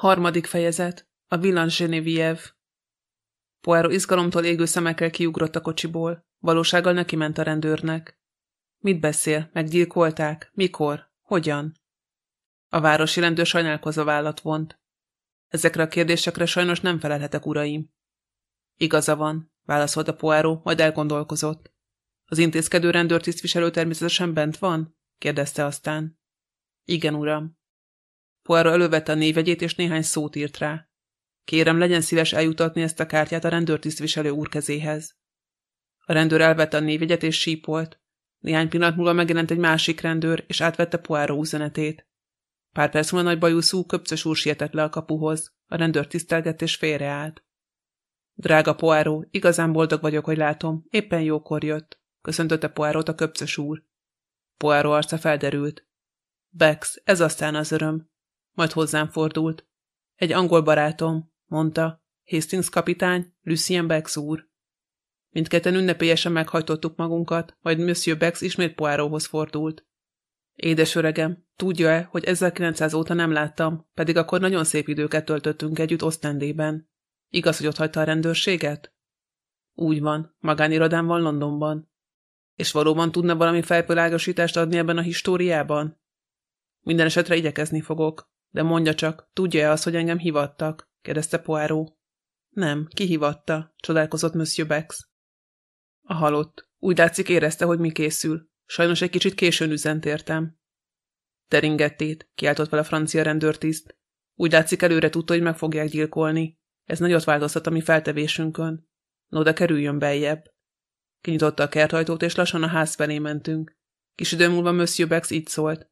Harmadik fejezet. A Villan Genevieve. Poirot izgalomtól égő szemekkel kiugrott a kocsiból. Valósággal neki ment a rendőrnek. Mit beszél? Meggyilkolták? Mikor? Hogyan? A városi rendőr sajnálkozva vállat vont. Ezekre a kérdésekre sajnos nem felelhetek, uraim. Igaza van, válaszolta Poirot, majd elgondolkozott. Az intézkedő rendőr tisztviselő természetesen bent van? kérdezte aztán. Igen, uram. Poirot elővette a névegyét, és néhány szót írt rá. Kérem, legyen szíves eljutatni ezt a kártyát a rendőrtisztviselő úr kezéhez. A rendőr elvette a névjegyet, és sípolt. Néhány pillanat múlva megjelent egy másik rendőr, és átvette Poirot üzenetét. Pár perc múlva nagy bajuszú, köpcös úr sietett le a kapuhoz. A rendőr tisztelgett és félreállt. Drága Poirot, igazán boldog vagyok, hogy látom. Éppen jókor jött. Köszöntötte Poirot a köpcös úr. Poirot arca felderült. Bex, ez aztán az öröm. Majd hozzám fordult. Egy angol barátom, mondta. Hastings kapitány, Lucien Bex úr. Mindketten ünnepélyesen meghajtottuk magunkat, majd Monsieur Bex ismét Poirothoz fordult. Édes öregem, tudja-e, hogy 1900 óta nem láttam, pedig akkor nagyon szép időket töltöttünk együtt Osztendében. Igaz, hogy ott hagyta a rendőrséget? Úgy van, magánirodám van Londonban. És valóban tudna valami felpőlágosítást adni ebben a históriában? Minden esetre igyekezni fogok. De mondja csak, tudja-e az, hogy engem hivattak? kérdezte Poirot. Nem, ki hivatta? csodálkozott Monsieur Bex. A halott. Úgy látszik érezte, hogy mi készül. Sajnos egy kicsit későn üzent értem. Teringettét, kiáltott fel a francia rendőrtiszt. Úgy látszik előre tudta, hogy meg fogják gyilkolni. Ez nagyot változtat a mi feltevésünkön. No, de kerüljön beljebb. Kinyitotta a kertajtót, és lassan a ház felé mentünk. Kis idő múlva Monsieur Bex így szólt.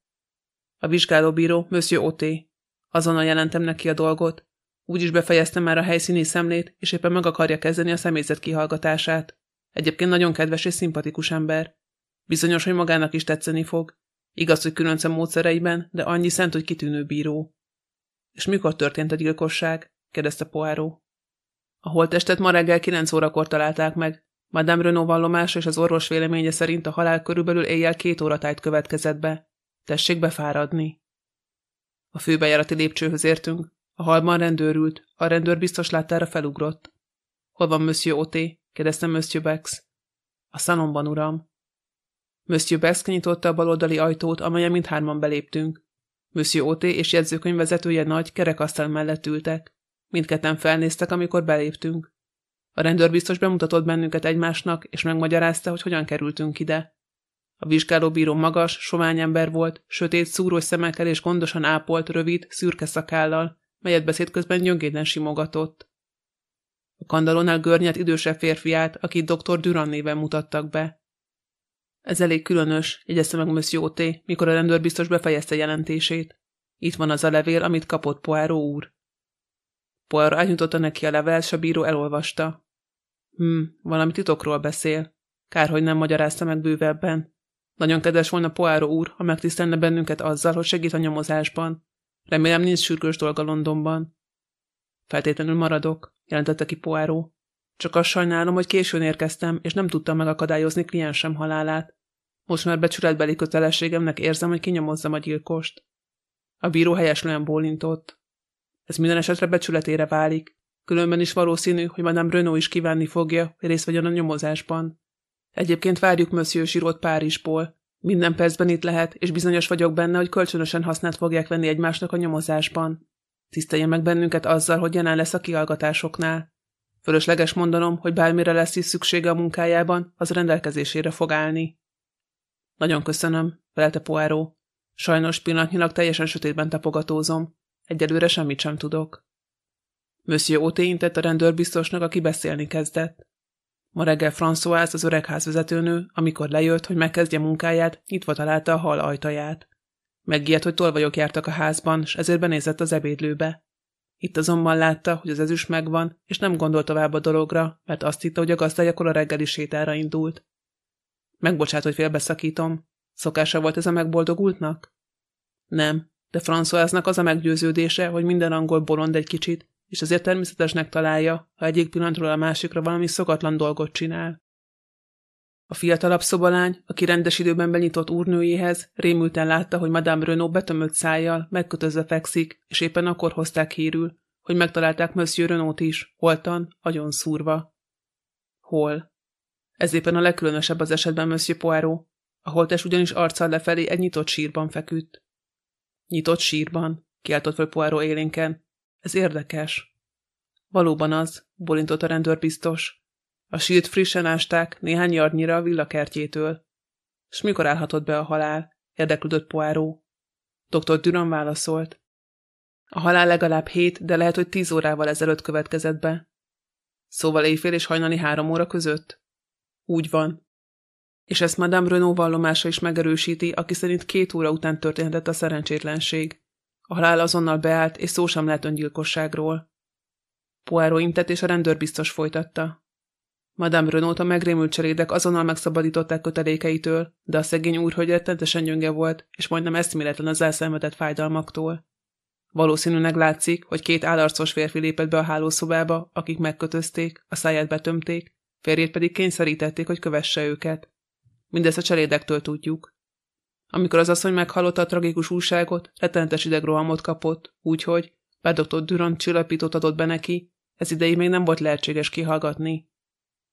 A vizsgálóbíró, Monsieur Oté. Azonnal jelentem neki a dolgot. Úgy befejeztem már a helyszíni szemlét, és éppen meg akarja kezdeni a személyzet kihallgatását. Egyébként nagyon kedves és szimpatikus ember. Bizonyos, hogy magának is tetszeni fog. Igaz, hogy különce módszereiben, de annyi szent, hogy kitűnő bíró. És mikor történt a gyilkosság? kérdezte Poirot. A holttestet ma reggel kilenc órakor találták meg. Madame Renault vallomása és az orvos véleménye szerint a halál körülbelül éjjel két óratájt következett be. Tessék befáradni. A főbejárati lépcsőhöz értünk. A halban rendőr ült. A rendőr biztos láttára felugrott. Hol van Monsieur Oté? kérdezte Monsieur Bex. A szalomban, uram. Monsieur Bex kinyitotta a baloldali ajtót, amelyen mindhárman beléptünk. Monsieur Oté és jegyzőkönyvvezetője nagy, kerekasztal mellett ültek. Mindketten felnéztek, amikor beléptünk. A rendőr biztos bemutatott bennünket egymásnak, és megmagyarázta, hogy hogyan kerültünk ide. A vizsgálóbíró magas, sovány ember volt, sötét, szúrós szemekkel és gondosan ápolt, rövid, szürke szakállal, melyet beszéd közben gyöngéden simogatott. A kandalónál görnyet idősebb férfiát, akit dr. Duran néven mutattak be. Ez elég különös, jegyezte meg Monsieur T., mikor a rendőr biztos befejezte jelentését. Itt van az a levél, amit kapott Poirot úr. Poirot átnyújtotta neki a levelet, s a bíró elolvasta. Hm, valami titokról beszél. Kár, hogy nem magyarázta meg bővebben. Nagyon kedves volna Poáró úr, ha megtisztelne bennünket azzal, hogy segít a nyomozásban. Remélem nincs sürgős dolga Londonban. Feltétlenül maradok, jelentette ki Poáró. Csak azt sajnálom, hogy későn érkeztem, és nem tudtam megakadályozni kliensem halálát. Most már becsületbeli kötelességemnek érzem, hogy kinyomozzam a gyilkost. A bíró helyeslően bólintott. Ez minden esetre becsületére válik. Különben is valószínű, hogy Madame Renault is kívánni fogja, hogy részt vegyen a nyomozásban. Egyébként várjuk Monsieur Zsirot Párizsból. Minden percben itt lehet, és bizonyos vagyok benne, hogy kölcsönösen hasznát fogják venni egymásnak a nyomozásban. Tisztelje meg bennünket azzal, hogy jelen lesz a kihallgatásoknál. Fölösleges mondanom, hogy bármire lesz is szüksége a munkájában, az rendelkezésére fog állni. Nagyon köszönöm, felelte Poirot. Sajnos pillanatnyilag teljesen sötétben tapogatózom. Egyelőre semmit sem tudok. Monsieur Oté intett a rendőrbiztosnak, aki beszélni kezdett. Ma reggel François, az öreg házvezetőnő, amikor lejött, hogy megkezdje munkáját, nyitva találta a hal ajtaját. Megijedt, hogy tolvajok jártak a házban, s ezért benézett az ebédlőbe. Itt azonban látta, hogy az ezüst megvan, és nem gondolt tovább a dologra, mert azt hitte, hogy a gazdájakor a reggeli sétára indult. Megbocsát, hogy félbeszakítom. Szokása volt ez a megboldogultnak? Nem, de Françoisnak az a meggyőződése, hogy minden angol bolond egy kicsit, és azért természetesnek találja, ha egyik pillanatról a másikra valami szokatlan dolgot csinál. A fiatalabb szobalány, aki rendes időben benyitott úrnőjéhez, rémülten látta, hogy Madame Renault betömött szájjal, megkötözve fekszik, és éppen akkor hozták hírül, hogy megtalálták Monsieur Renault is, holtan, agyon szúrva. Hol? Ez éppen a legkülönösebb az esetben, Monsieur Poirot. A holtes ugyanis arccal lefelé egy nyitott sírban feküdt. Nyitott sírban, kiáltott fel Poirot élénken. Ez érdekes. Valóban az, bolintott a rendőr biztos. A sírt frissen ásták néhány yardnyira a villakertjétől. S mikor állhatott be a halál? érdeklődött Poirot. Dr. Duran válaszolt. A halál legalább hét, de lehet, hogy tíz órával ezelőtt következett be. Szóval éjfél és hajnali három óra között? Úgy van. És ezt Madame Renault vallomása is megerősíti, aki szerint két óra után történhetett a szerencsétlenség. A halál azonnal beállt, és szó sem lehet öngyilkosságról. Poirot intett, és a rendőr biztos folytatta. Madame Renault a megrémült cserédek azonnal megszabadították kötelékeitől, de a szegény úrhölgy rettentesen gyönge volt, és majdnem eszméletlen az elszenvedett fájdalmaktól. Valószínűleg látszik, hogy két állarcos férfi lépett be a hálószobába, akik megkötözték, a száját betömték, férjét pedig kényszerítették, hogy kövesse őket. Mindezt a cselédektől tudjuk. Amikor az asszony meghallotta a tragikus újságot, rettenetes idegrohamot kapott, úgyhogy, bár dr. Durant csillapítót adott be neki, ez ideig még nem volt lehetséges kihallgatni.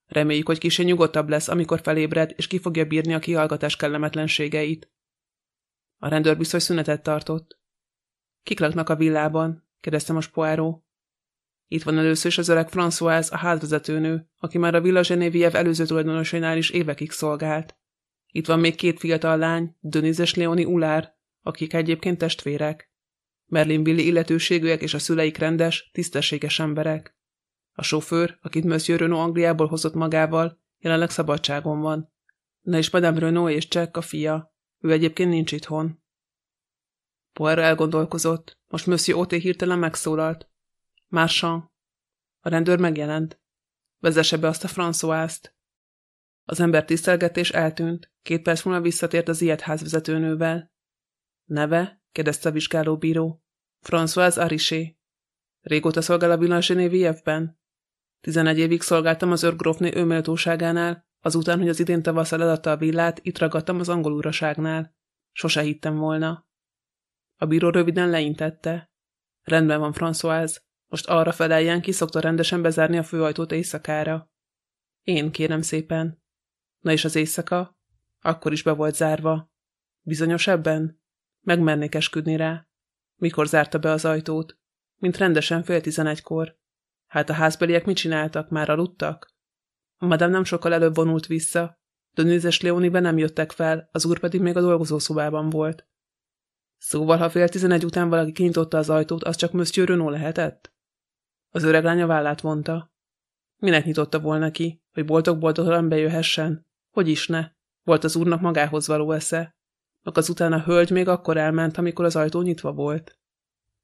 Reméljük, hogy kicsi nyugodtabb lesz, amikor felébred, és ki fogja bírni a kihallgatás kellemetlenségeit. A rendőr biztos szünetet tartott. Kik laknak a villában? kérdezte most Poirot. Itt van először is az öreg François, a házvezetőnő, aki már a Villa Genéviev előző tulajdonosainál is évekig szolgált. Itt van még két fiatal lány, Denise és Leoni Ulár, akik egyébként testvérek. Merlin Billy illetőségűek és a szüleik rendes, tisztességes emberek. A sofőr, akit Monsieur Renault Angliából hozott magával, jelenleg szabadságon van. Na és Madame Renault és Jack a fia. Ő egyébként nincs itthon. Poirot elgondolkozott. Most Monsieur Oté hirtelen megszólalt. Marchand. A rendőr megjelent. Vezesse be azt a François-t. Az ember tisztelgetés eltűnt. Két perc múlva visszatért az ilyet házvezetőnővel. Neve? kérdezte a vizsgálóbíró. François Ariché. Régóta szolgál a Villa Genevieve-ben? Tizenegy évig szolgáltam az őrgrófné őméltóságánál, azután, hogy az idén tavasszal eladta a villát, itt ragadtam az angol uraságnál. Sose hittem volna. A bíró röviden leintette. Rendben van, François. Most arra feleljen, ki szokta rendesen bezárni a főajtót éjszakára. Én, kérem szépen. Na és az éjszaka? Akkor is be volt zárva. Bizonyos ebben? Megmernék esküdni rá. Mikor zárta be az ajtót? Mint rendesen fél tizenegykor. Hát a házbeliek mit csináltak? Már aludtak? A madám nem sokkal előbb vonult vissza. Denise és Leoni be nem jöttek fel, az úr pedig még a dolgozószobában volt. Szóval, ha fél tizenegy után valaki kinyitotta az ajtót, az csak Monsieur Renault lehetett? Az öreg lánya vállát vonta. Minek nyitotta volna ki, hogy boldog-boldogtalan bejöhessen? Hogy is ne? Volt az úrnak magához való esze. Meg azután a hölgy még akkor elment, amikor az ajtó nyitva volt.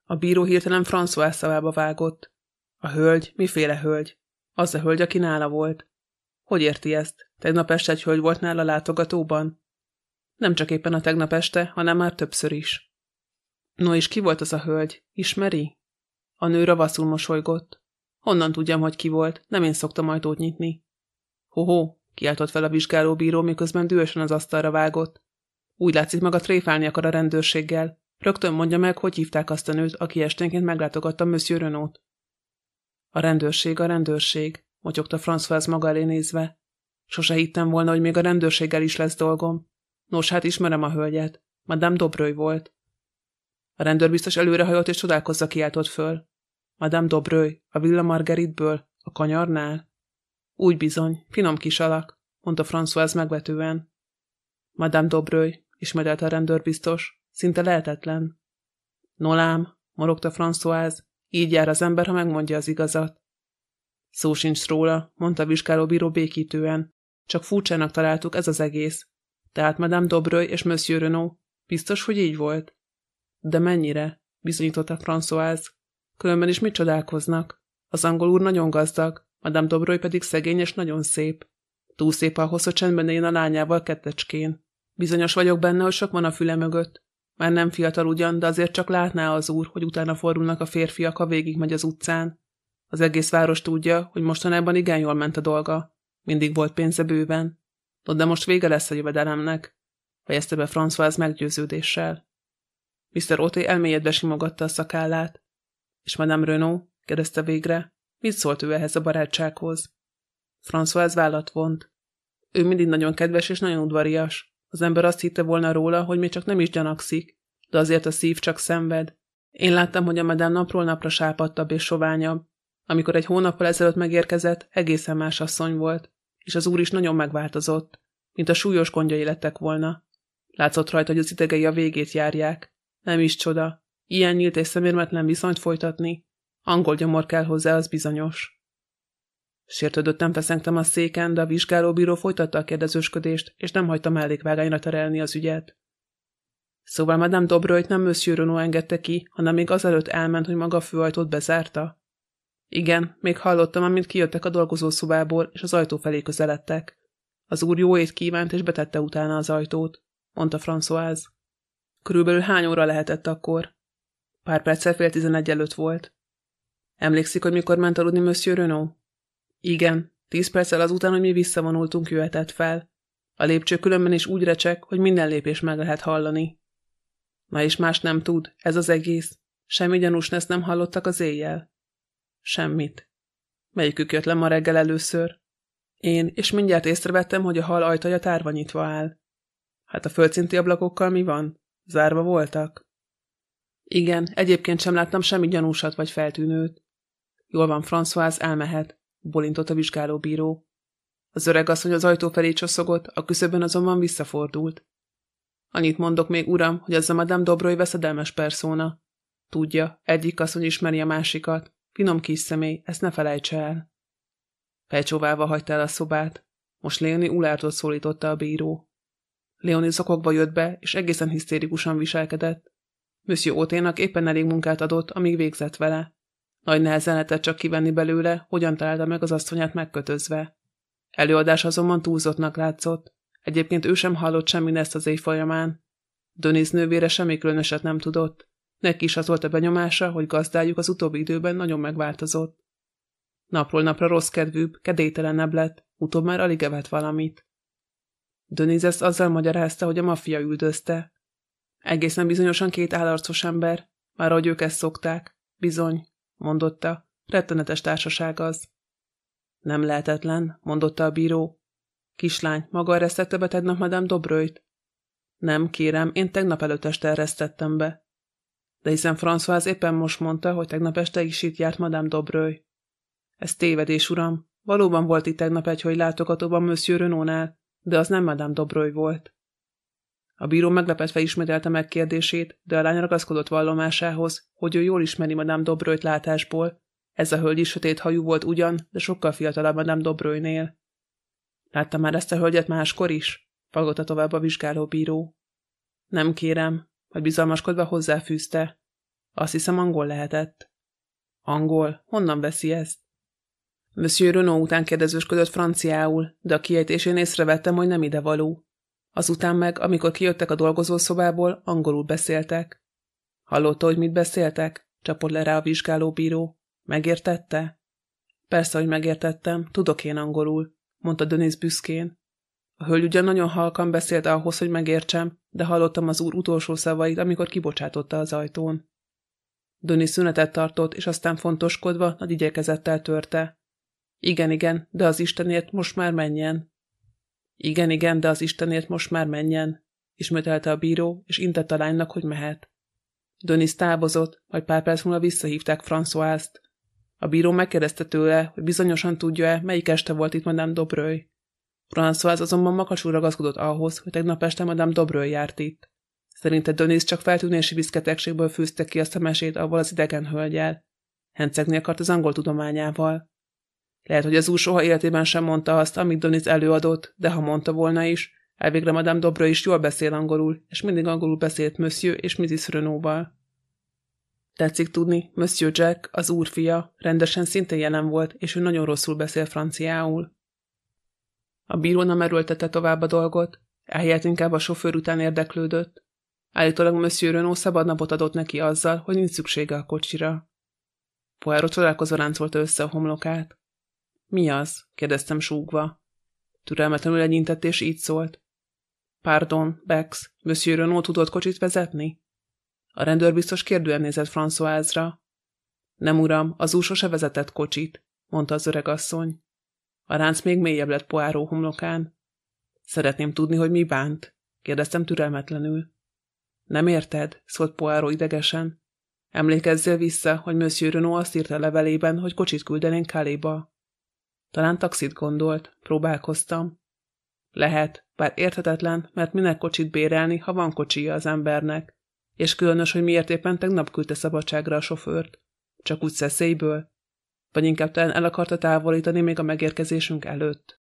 A bíró hirtelen François szavába vágott. A hölgy? Miféle hölgy? Az a hölgy, aki nála volt. Hogy érti ezt? Tegnap este egy hölgy volt nála látogatóban? Nem csak éppen a tegnap este, hanem már többször is. No és ki volt az a hölgy? Ismeri? A nő ravaszul mosolygott. Honnan tudjam, hogy ki volt? Nem én szoktam ajtót nyitni. Hoho, kiáltott fel a vizsgálóbíró, miközben dühösen az asztalra vágott. Úgy látszik, maga tréfálni akar a rendőrséggel. Rögtön mondja meg, hogy hívták azt a nőt, aki esténként meglátogatta Monsieur Renault. A rendőrség, a rendőrség, motyogta François maga elé nézve. Sose hittem volna, hogy még a rendőrséggel is lesz dolgom. Nos, hát ismerem a hölgyet. Madame Dobröly volt. A rendőr biztos előrehajolt és csodálkozza kiáltott föl. Madame Dobröly, a Villa Margaritből, a kanyarnál? Úgy bizony, finom kis alak, mondta François megvetően. Madame Dobröly, ismerelte a rendőr biztos, szinte lehetetlen. Nolám, morogta François, így jár az ember, ha megmondja az igazat. Szó sincs róla, mondta a vizsgálóbíró békítően. Csak furcsának találtuk ez az egész. Tehát Madame Dobröly és Monsieur Renault. Biztos, hogy így volt? De mennyire? bizonyította François. Különben is mit csodálkoznak? Az angol úr nagyon gazdag, Madame Dobroly pedig szegény és nagyon szép. Túl szép ahhoz, hogy csendben én a lányával kettecskén. Bizonyos vagyok benne, hogy sok van a füle mögött. Már nem fiatal ugyan, de azért csak látná az úr, hogy utána fordulnak a férfiak, ha végigmegy az utcán. Az egész város tudja, hogy mostanában igen jól ment a dolga. Mindig volt pénze bőven. No, de most vége lesz a jövedelemnek, fejezte be François meggyőződéssel. Mr. Oté elmélyedve simogatta a szakállát. És Madame Renault? kérdezte végre. Mit szólt ő ehhez a barátsághoz? François vállat vont. Ő mindig nagyon kedves és nagyon udvarias. Az ember azt hitte volna róla, hogy még csak nem is gyanakszik, de azért a szív csak szenved. Én láttam, hogy a medám napról napra sápadtabb és soványabb. Amikor egy hónappal ezelőtt megérkezett, egészen más asszony volt, és az úr is nagyon megváltozott, mint a súlyos gondjai lettek volna. Látszott rajta, hogy az idegei a végét járják. Nem is csoda. Ilyen nyílt és szemérmetlen viszonyt folytatni. Angol gyomor kell hozzá, az bizonyos. Sértődöttem feszengtem a széken, de a vizsgálóbíró folytatta a kérdezősködést, és nem hagyta mellékvágányra terelni az ügyet. Szóval Madame Dobrojt nem Monsieur Renaud engedte ki, hanem még azelőtt elment, hogy maga a főajtót bezárta. Igen, még hallottam, amint kijöttek a dolgozószobából, és az ajtó felé közeledtek. Az úr jó ét kívánt, és betette utána az ajtót, mondta Françoise. Körülbelül hány óra lehetett akkor? Pár perccel fél tizenegy előtt volt. Emlékszik, hogy mikor ment aludni Monsieur Renaud? Igen, tíz perccel azután, hogy mi visszavonultunk, jöhetett fel. A lépcső különben is úgy recsek, hogy minden lépés meg lehet hallani. Na és más nem tud, ez az egész. Semmi gyanús nem hallottak az éjjel. Semmit. Melyikük jött le ma reggel először? Én, és mindjárt észrevettem, hogy a hal ajtaja tárva nyitva áll. Hát a földszinti ablakokkal mi van? Zárva voltak? Igen, egyébként sem láttam semmi gyanúsat vagy feltűnőt. Jól van, François, elmehet, bolintott a vizsgálóbíró. Az öreg asszony az ajtó felé csoszogott, a küszöbön azonban visszafordult. Annyit mondok még, uram, hogy az a Madame Dobroly veszedelmes perszóna. Tudja, egyik asszony ismeri a másikat. Finom kis személy, ezt ne felejtse el. Felcsóválva hagyta el a szobát. Most Léoni Ulártól szólította a bíró. Léoni szokogva jött be, és egészen hisztérikusan viselkedett. Monsieur Oténak éppen elég munkát adott, amíg végzett vele. Nagy nehezen lehetett csak kivenni belőle, hogyan találta meg az asszonyát megkötözve. Előadás azonban túlzottnak látszott. Egyébként ő sem hallott semmi ezt az éj folyamán. Döniz nővére semmi különöset nem tudott. Neki is az volt a benyomása, hogy gazdájuk az utóbbi időben nagyon megváltozott. Napról napra rossz kedvűbb, kedélytelenebb lett, utóbb már alig evett valamit. Döniz ezt azzal magyarázta, hogy a maffia üldözte. Egészen bizonyosan két állarcos ember, már ahogy ők ezt szokták. Bizony, mondotta, rettenetes társaság az. Nem lehetetlen, mondotta a bíró. Kislány, maga eresztette be tegnap Madame Dobröjt? Nem, kérem, én tegnap előtt este eresztettem be. De hiszen François éppen most mondta, hogy tegnap este is itt járt Madame Dobröj. Ez tévedés, uram. Valóban volt itt tegnap egy hogy látogatóban Monsieur Renault-nál, de az nem Madame Dobröj volt. A bíró meglepetve ismételte megkérdését, de a lány ragaszkodott vallomásához, hogy ő jól ismeri Madame Dobröjt látásból. Ez a hölgy is sötét hajú volt ugyan, de sokkal fiatalabb Madame Dobröjnél. Látta már ezt a hölgyet máskor is? Fagolta tovább a vizsgálóbíró. Nem kérem, vagy bizalmaskodva hozzáfűzte. Azt hiszem angol lehetett. Angol? Honnan veszi ezt? Monsieur Renault után kérdezősködött franciául, de a kiejtésén észrevettem, hogy nem idevaló. Azután meg, amikor kijöttek a dolgozószobából, angolul beszéltek. Hallotta, hogy mit beszéltek? Csapott le rá a vizsgálóbíró. Megértette? Persze, hogy megértettem, tudok én angolul mondta Dönész büszkén. A hölgy ugyan nagyon halkan beszélt ahhoz, hogy megértsem, de hallottam az úr utolsó szavait, amikor kibocsátotta az ajtón. Döni szünetet tartott, és aztán fontoskodva nagy igyekezettel törte. Igen, igen, de az Istenért most már menjen. Igen, igen, de az Istenért most már menjen, ismételte a bíró, és intett a lánynak, hogy mehet. Dönis távozott, majd pár perc múlva visszahívták François-t. A bíró megkérdezte tőle, hogy bizonyosan tudja-e, melyik este volt itt Madame Dobröly. François azonban makacsul ragaszkodott ahhoz, hogy tegnap este Madame Dobröly járt itt. Szerinte Dönis csak feltűnési viszketegségből fűzte ki a mesét avval az idegen hölgyel. Hencegni akart az angol tudományával. Lehet, hogy az úr soha életében sem mondta azt, amit Donis előadott, de ha mondta volna is, elvégre Madame Dobro is jól beszél angolul, és mindig angolul beszélt Monsieur és Mrs. Renault-val. Tetszik tudni, Monsieur Jack, az úrfia, rendesen szintén jelen volt, és ő nagyon rosszul beszél franciául. A bíró nem erőltette tovább a dolgot, ehelyett inkább a sofőr után érdeklődött. Állítólag Monsieur Renault szabad napot adott neki azzal, hogy nincs szüksége a kocsira. Poirot csodálkozva ráncolta össze a homlokát. Mi az? kérdeztem súgva. Türelmetlenül legyintett és így szólt. Pardon, Bex, Monsieur Renault tudott kocsit vezetni? A rendőr biztos kérdően nézett Françoisra. Nem uram, az úr sose vezetett kocsit, mondta az öreg asszony. A ránc még mélyebb lett poáró homlokán. Szeretném tudni, hogy mi bánt, kérdeztem türelmetlenül. Nem érted? szólt Poáró idegesen. Emlékezzél vissza, hogy Monsieur Renault azt írta levelében, hogy kocsit küldenénk Kaléba. Talán taxit gondolt, próbálkoztam. Lehet, bár érthetetlen, mert minek kocsit bérelni, ha van kocsija az embernek. És különös, hogy miért éppen tegnap küldte szabadságra a sofőrt. Csak úgy szeszélyből? Vagy inkább talán el akarta távolítani még a megérkezésünk előtt?